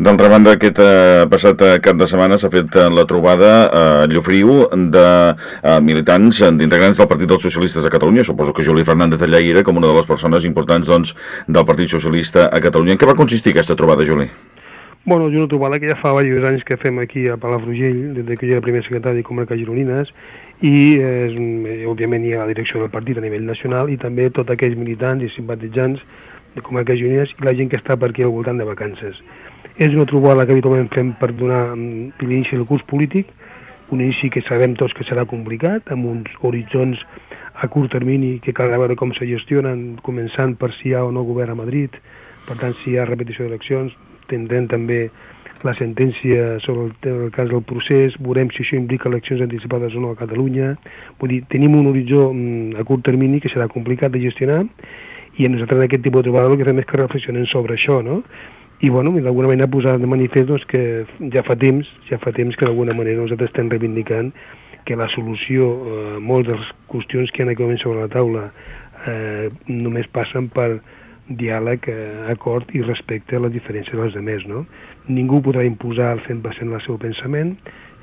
D'altra banda, aquest eh, passat eh, cap de setmana s'ha fet eh, la trobada a Llofriu de eh, militants, eh, d'integrants del Partit dels Socialistes de Catalunya. Suposo que Juli Fernández allà era com una de les persones importants doncs, del Partit Socialista a Catalunya. En què va consistir aquesta trobada, Juli? Bueno, és una trobada que ja fa diversos anys que fem aquí a Palafrugell, des que jo era primer secretari de Comarca Gironines, i és, òbviament hi ha la direcció del partit a nivell nacional i també tots aquells militants i simpatitzants de Comarca Gironines i la gent que està per aquí al voltant de vacances. És una trobada que habitualment fem per donar mm, l'inici del curs polític, un inici que sabem tots que serà complicat, amb uns horitzons a curt termini que cal veure com se gestionen, començant per si hi ha o no govern a Madrid, per tant, si hi ha repetició d'eleccions, tindrem també la sentència sobre el, el cas del procés, veurem si això implica eleccions anticipades o no a Catalunya. Vull dir, tenim un horitzó mm, a curt termini que serà complicat de gestionar i nosaltres en aquest tipus de trobada el que fem és que reflexionem sobre això, no? I, bueno, d'alguna manera posar de manifest doncs, que ja fa temps, ja fa temps que d'alguna manera nosaltres estem reivindicant que la solució a eh, moltes de les qüestions que hi ha en aquest moment sobre la taula eh, només passen per diàleg, eh, acord i respecte a les diferències dels altres, no? Ningú podrà imposar al 100% el seu pensament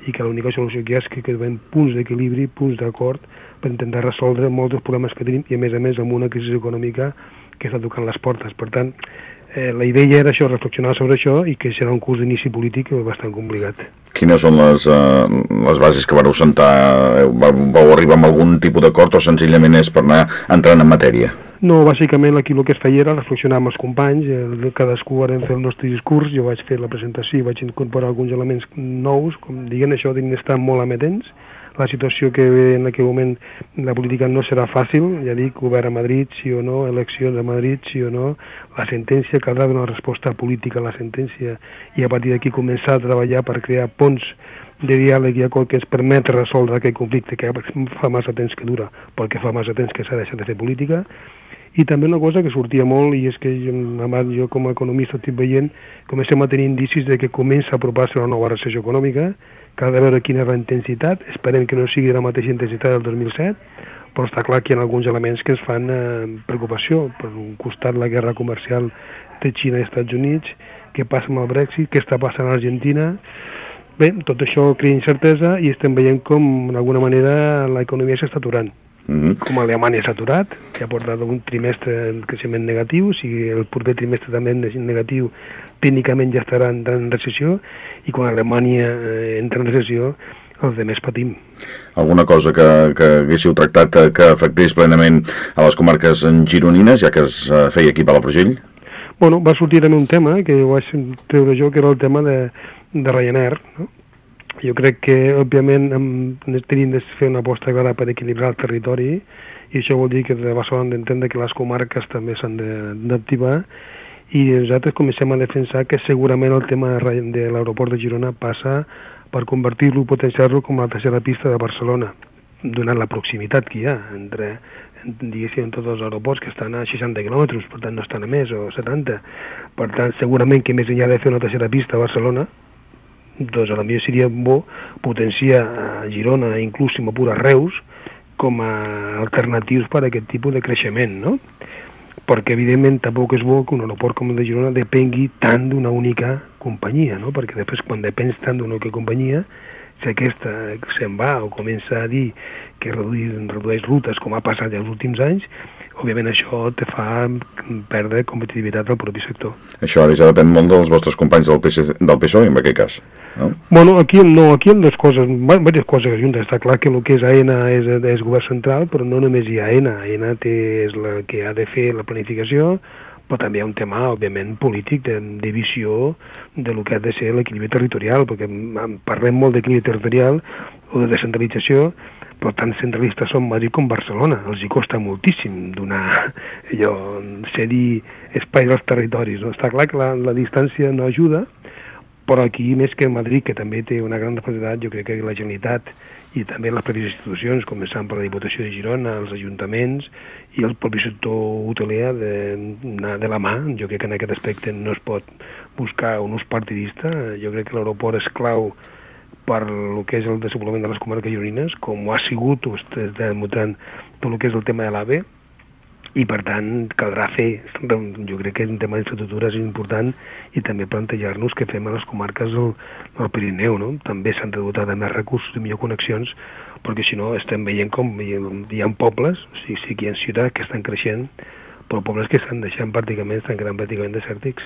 i que l'única solució que hi ha és que quedem punts d'equilibri, punts d'acord per intentar resoldre molts dels problemes que tenim i a més a més amb una crisi econòmica que està tocant les portes. Per tant, eh, la idea era això, reflexionar sobre això i que serà un curs d'inici polític bastant complicat. Quines són les, uh, les bases que vareu sentar? Vau, vau arribar amb algun tipus d'acord o senzillament és per anar entrant en matèria? No, bàsicament aquí el que es feia era reflexionar amb els companys, eh, cadascú vam fer el nostre discurs, jo vaig fer la presentació i vaig incorporar alguns elements nous, com diguen això, d'estar molt amatents, la situació que ve en aquell moment la política no serà fàcil, ja dic, govern a Madrid, sí o no, eleccions a Madrid, sí o no, la sentència, caldrà donar resposta política a la sentència i a partir d'aquí començar a treballar per crear ponts de diàleg i acord que ens permet resoldre aquest conflicte que fa massa temps que dura, perquè fa massa temps que s'ha deixat de fer política, i també una cosa que sortia molt i és que jo, jo com a economista estic veient comencem a tenir indicis de que comença a apropar-se una nova recessió econòmica cal de veure quina és la intensitat, esperem que no sigui la mateixa intensitat del 2007, però està clar que hi ha alguns elements que ens fan eh, preocupació. Per un costat, la guerra comercial de Xina i Estats Units, què passa amb el Brexit, què està passant a Argentina... Bé, tot això crea incertesa i estem veient com, d'alguna manera, l'economia s'està aturant. Mm -hmm. Com Alemanya s'ha aturat, que ha portat un trimestre en creixement negatiu, si el proper trimestre també és negatiu, tècnicament ja estarà entrant en recessió, i quan Alemanya eh, entra en recessió, els de més patim. Alguna cosa que, que haguéssiu tractat eh, que afectés plenament a les comarques gironines, ja que es eh, feia aquí a Palafrugell? Bueno, va sortir també un tema, que ho vaig treure jo, que era el tema de, de Ryanair, no? Jo crec que, òbviament, tenim de fer una aposta clara per equilibrar el territori i això vol dir que de Barcelona d'entendre que les comarques també s'han d'activar i nosaltres comencem a defensar que segurament el tema de l'aeroport de Girona passa per convertir-lo, potenciar-lo com la tercera pista de Barcelona, donant la proximitat que hi ha entre, diguéssim, tots els aeroports que estan a 60 quilòmetres, per tant no estan a més, o 70. Per tant, segurament que més enllà de fer una tercera pista a Barcelona, doncs a la millor seria bo potenciar a Girona, inclús si m'apura Reus, com a alternatius per a aquest tipus de creixement, no? Perquè, evidentment, tampoc és bo que un aeroport com el de Girona depengui tant d'una única companyia, no? Perquè després, quan depens tant d'una única companyia, si aquesta se'n va o comença a dir que redueix, redueix rutes, com ha passat els últims anys, òbviament això te fa perdre competitivitat al propi sector. Això ara ja depèn molt dels vostres companys del, PC, del PSOE, en aquest cas. No? Bueno, aquí no, aquí hi ha dues coses, diverses coses juntes. Està clar que el que és AENA és, és govern central, però no només hi ha AENA. AENA té, és la que ha de fer la planificació, però també hi ha un tema, òbviament, polític, de, de visió de lo que ha de ser l'equilibri territorial, perquè parlem molt d'equilibri territorial o de descentralització, però tant centralistes són Madrid com Barcelona. Els hi costa moltíssim donar allò, cedir espai als territoris. No? Està clar que la, la distància no ajuda, però aquí, més que Madrid, que també té una gran responsabilitat, jo crec que la Generalitat i també les pròpies institucions, començant per la Diputació de Girona, els ajuntaments i el propi sector hoteler de, de la mà. Jo crec que en aquest aspecte no es pot buscar un ús partidista. Jo crec que l'aeroport és clau per el que és el desenvolupament de les comarques gironines, com ho ha sigut, o està demostrant tot el que és el tema de l'AVE, i per tant caldrà fer, jo crec que un tema d'infraestructures és important i també plantejar-nos què fem a les comarques del, del Pirineu, no? també s'han de dotar de més recursos, de millor connexions, perquè si no estem veient com hi ha, pobles, sigui, sí que hi ha ciutats que estan creixent, però pobles que estan deixant pràcticament, estan quedant pràcticament desèrtics.